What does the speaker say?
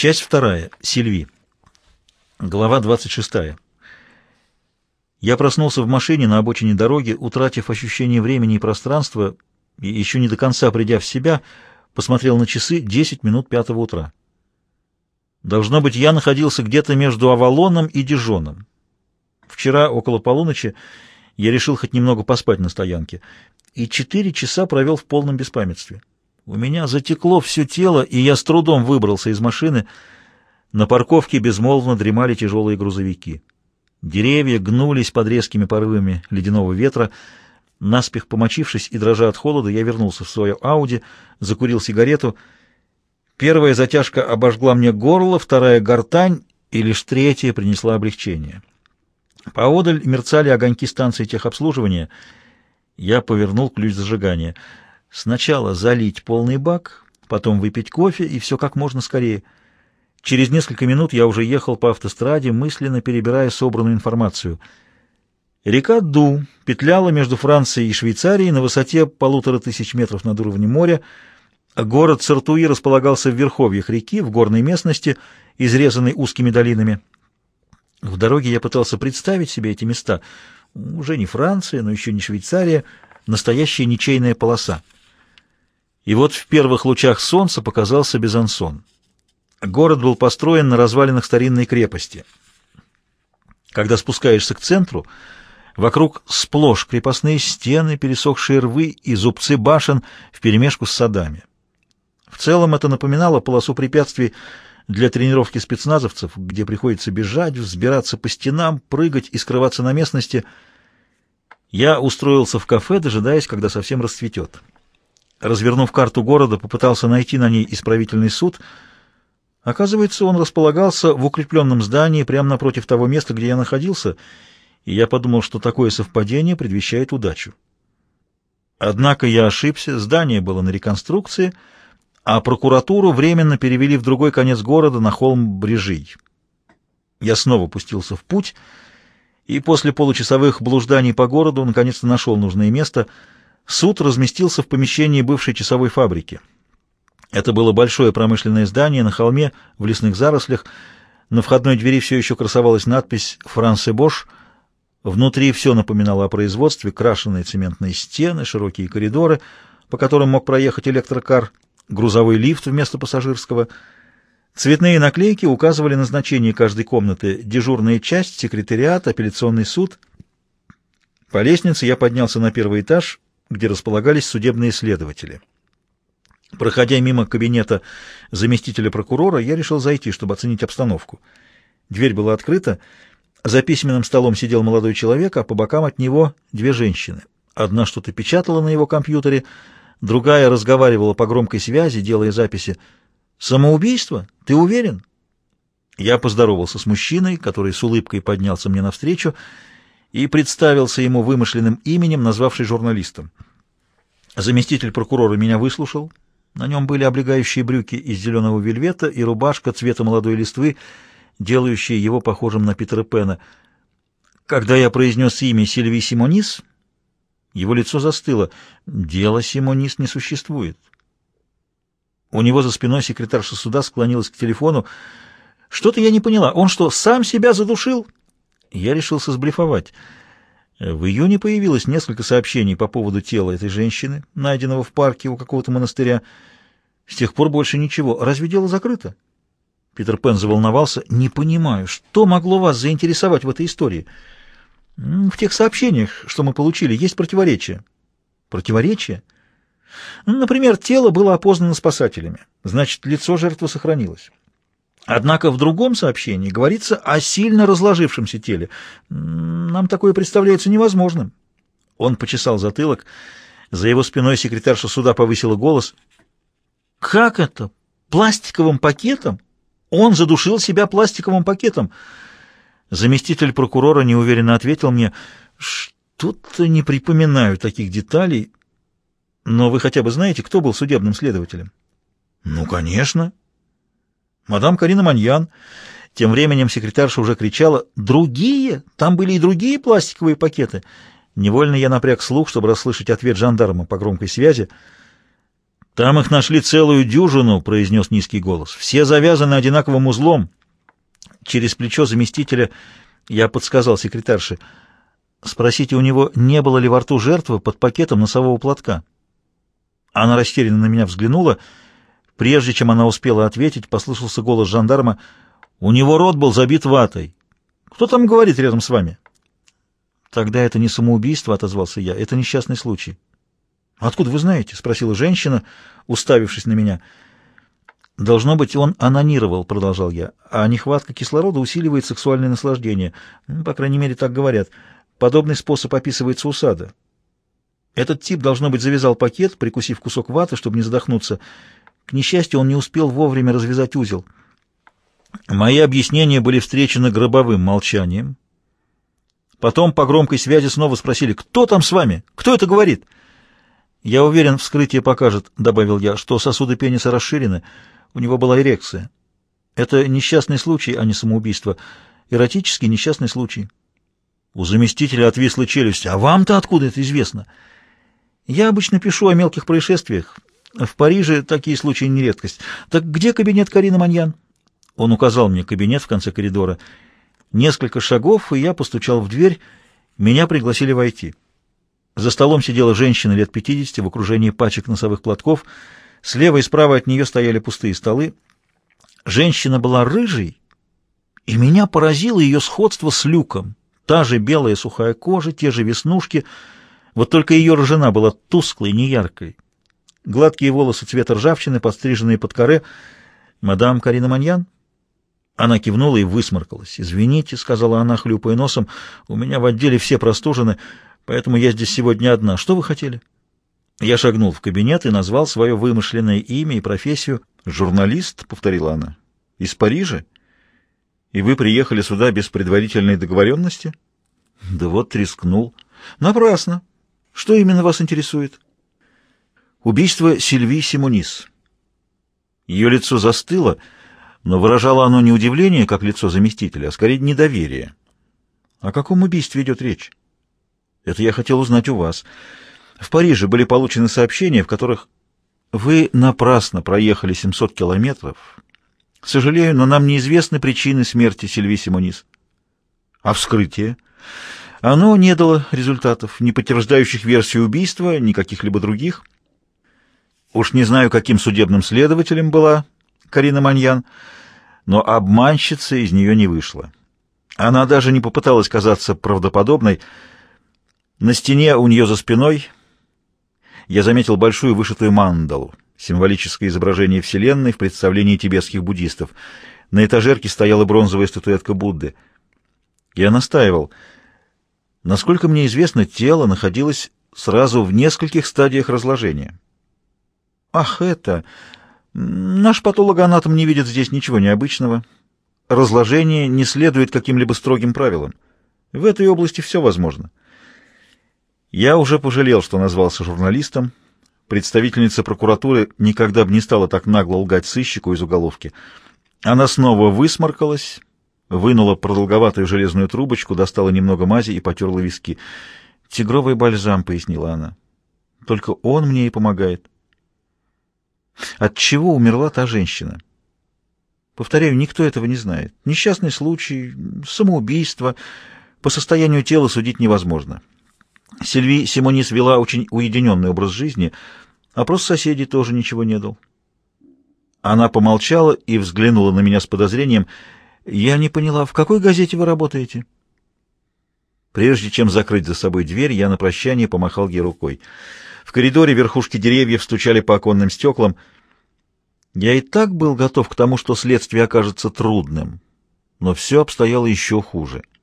Часть вторая. Сильви. Глава 26. Я проснулся в машине на обочине дороги, утратив ощущение времени и пространства, и еще не до конца придя в себя, посмотрел на часы 10 минут пятого утра. Должно быть, я находился где-то между Авалоном и Дижоном. Вчера, около полуночи, я решил хоть немного поспать на стоянке, и четыре часа провел в полном беспамятстве. У меня затекло все тело, и я с трудом выбрался из машины. На парковке безмолвно дремали тяжелые грузовики. Деревья гнулись под резкими порывами ледяного ветра. Наспех помочившись и дрожа от холода, я вернулся в свое Ауди, закурил сигарету. Первая затяжка обожгла мне горло, вторая — гортань, и лишь третья принесла облегчение. Поодаль мерцали огоньки станции техобслуживания. Я повернул ключ зажигания. Сначала залить полный бак, потом выпить кофе, и все как можно скорее — Через несколько минут я уже ехал по автостраде, мысленно перебирая собранную информацию. Река Ду петляла между Францией и Швейцарией на высоте полутора тысяч метров над уровнем моря. Город Сартуи располагался в верховьях реки, в горной местности, изрезанной узкими долинами. В дороге я пытался представить себе эти места. Уже не Франция, но еще не Швейцария, настоящая ничейная полоса. И вот в первых лучах солнца показался Безансон — Город был построен на развалинах старинной крепости. Когда спускаешься к центру, вокруг сплошь крепостные стены, пересохшие рвы и зубцы башен вперемешку с садами. В целом это напоминало полосу препятствий для тренировки спецназовцев, где приходится бежать, взбираться по стенам, прыгать и скрываться на местности. Я устроился в кафе, дожидаясь, когда совсем расцветет. Развернув карту города, попытался найти на ней исправительный суд — Оказывается, он располагался в укрепленном здании прямо напротив того места, где я находился, и я подумал, что такое совпадение предвещает удачу. Однако я ошибся, здание было на реконструкции, а прокуратуру временно перевели в другой конец города, на холм Брежий. Я снова пустился в путь, и после получасовых блужданий по городу наконец-то нашел нужное место. Суд разместился в помещении бывшей часовой фабрики — это было большое промышленное здание на холме в лесных зарослях. На входной двери все еще красовалась надпись «Франсе Бош». Внутри все напоминало о производстве, крашеные цементные стены, широкие коридоры, по которым мог проехать электрокар, грузовой лифт вместо пассажирского. Цветные наклейки указывали назначение каждой комнаты, дежурная часть, секретариат, апелляционный суд. По лестнице я поднялся на первый этаж, где располагались судебные следователи. Проходя мимо кабинета заместителя прокурора, я решил зайти, чтобы оценить обстановку. Дверь была открыта. За письменным столом сидел молодой человек, а по бокам от него две женщины. Одна что-то печатала на его компьютере, другая разговаривала по громкой связи, делая записи. «Самоубийство? Ты уверен?» Я поздоровался с мужчиной, который с улыбкой поднялся мне навстречу и представился ему вымышленным именем, назвавший журналистом. Заместитель прокурора меня выслушал, на нем были облегающие брюки из зеленого вельвета и рубашка цвета молодой листвы, делающая его похожим на Питера Пена. Когда я произнес имя Сильвии Симонис, его лицо застыло. Дело Симонис не существует. У него за спиной секретарша суда склонилась к телефону. «Что-то я не поняла. Он что, сам себя задушил?» Я решился сблефовать. В июне появилось несколько сообщений по поводу тела этой женщины, найденного в парке у какого-то монастыря. С тех пор больше ничего. Разве дело закрыто? Питер Пен заволновался. «Не понимаю, что могло вас заинтересовать в этой истории? В тех сообщениях, что мы получили, есть противоречия». «Противоречия?» Например, тело было опознано спасателями. Значит, лицо жертвы сохранилось. Однако в другом сообщении говорится о сильно разложившемся теле. Нам такое представляется невозможным. Он почесал затылок. За его спиной секретарша суда повысила голос. «Как это? Пластиковым пакетом? Он задушил себя пластиковым пакетом!» Заместитель прокурора неуверенно ответил мне, «Что-то не припоминаю таких деталей, но вы хотя бы знаете, кто был судебным следователем?» «Ну, конечно!» Мадам Карина Маньян. Тем временем секретарша уже кричала «Другие? Там были и другие пластиковые пакеты». Невольно я напряг слух, чтобы расслышать ответ жандарма по громкой связи. «Там их нашли целую дюжину», — произнес низкий голос. «Все завязаны одинаковым узлом». Через плечо заместителя я подсказал секретарше. «Спросите у него, не было ли во рту жертвы под пакетом носового платка?» Она растерянно на меня взглянула. Прежде чем она успела ответить, послышался голос жандарма. «У него рот был забит ватой. Кто там говорит рядом с вами?» «Тогда это не самоубийство», — отозвался я. «Это несчастный случай». «Откуда вы знаете?» — спросила женщина, уставившись на меня. «Должно быть, он анонировал», — продолжал я, — «а нехватка кислорода усиливает сексуальное наслаждение. Ну, по крайней мере, так говорят. Подобный способ описывается у сада. Этот тип, должно быть, завязал пакет, прикусив кусок ваты, чтобы не задохнуться. К несчастью, он не успел вовремя развязать узел. Мои объяснения были встречены гробовым молчанием. Потом по громкой связи снова спросили, «Кто там с вами? Кто это говорит?» «Я уверен, вскрытие покажет», — добавил я, — «что сосуды пениса расширены. У него была эрекция. Это несчастный случай, а не самоубийство. Эротический несчастный случай». У заместителя отвисла челюсть. «А вам-то откуда это известно?» «Я обычно пишу о мелких происшествиях. В Париже такие случаи не редкость. Так где кабинет Карины Маньян?» Он указал мне кабинет в конце коридора. Несколько шагов, и я постучал в дверь. Меня пригласили войти. За столом сидела женщина лет 50 в окружении пачек носовых платков. Слева и справа от нее стояли пустые столы. Женщина была рыжей, и меня поразило ее сходство с люком. Та же белая сухая кожа, те же веснушки, вот только ее рожена была тусклой, неяркой. Гладкие волосы цвета ржавчины, подстриженные под коре. «Мадам Карина Маньян?» Она кивнула и высморкалась. «Извините», — сказала она, хлюпая носом, — «у меня в отделе все простужены». Поэтому я здесь сегодня одна. Что вы хотели?» Я шагнул в кабинет и назвал свое вымышленное имя и профессию. «Журналист», — повторила она, — «из Парижа? И вы приехали сюда без предварительной договоренности?» «Да вот рискнул». «Напрасно. Что именно вас интересует?» «Убийство Сильви Симонис». Ее лицо застыло, но выражало оно не удивление, как лицо заместителя, а скорее недоверие. О каком убийстве идет речь? Это я хотел узнать у вас. В Париже были получены сообщения, в которых вы напрасно проехали 700 километров. Сожалею, но нам неизвестны причины смерти Сильви Симонис. А вскрытие? Оно не дало результатов, не подтверждающих версию убийства, ни каких-либо других. Уж не знаю, каким судебным следователем была Карина Маньян, но обманщица из нее не вышла. Она даже не попыталась казаться правдоподобной, на стене у нее за спиной я заметил большую вышитую мандалу, символическое изображение Вселенной в представлении тибетских буддистов. На этажерке стояла бронзовая статуэтка Будды. Я настаивал. Насколько мне известно, тело находилось сразу в нескольких стадиях разложения. Ах, это... Наш патологоанатом не видит здесь ничего необычного. Разложение не следует каким-либо строгим правилам. В этой области все возможно. Я уже пожалел, что назвался журналистом. Представительница прокуратуры никогда бы не стала так нагло лгать сыщику из уголовки. Она снова высморкалась, вынула продолговатую железную трубочку, достала немного мази и потерла виски. «Тигровый бальзам», — пояснила она. «Только он мне и помогает». От чего умерла та женщина? Повторяю, никто этого не знает. Несчастный случай, самоубийство. По состоянию тела судить невозможно. Сильви Симонис вела очень уединенный образ жизни, опрос соседей тоже ничего не дал. Она помолчала и взглянула на меня с подозрением. «Я не поняла, в какой газете вы работаете?» Прежде чем закрыть за собой дверь, я на прощание помахал ей рукой. В коридоре верхушки деревьев стучали по оконным стеклам. Я и так был готов к тому, что следствие окажется трудным, но все обстояло еще хуже.